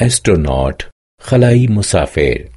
astronaut خلایی مسافر.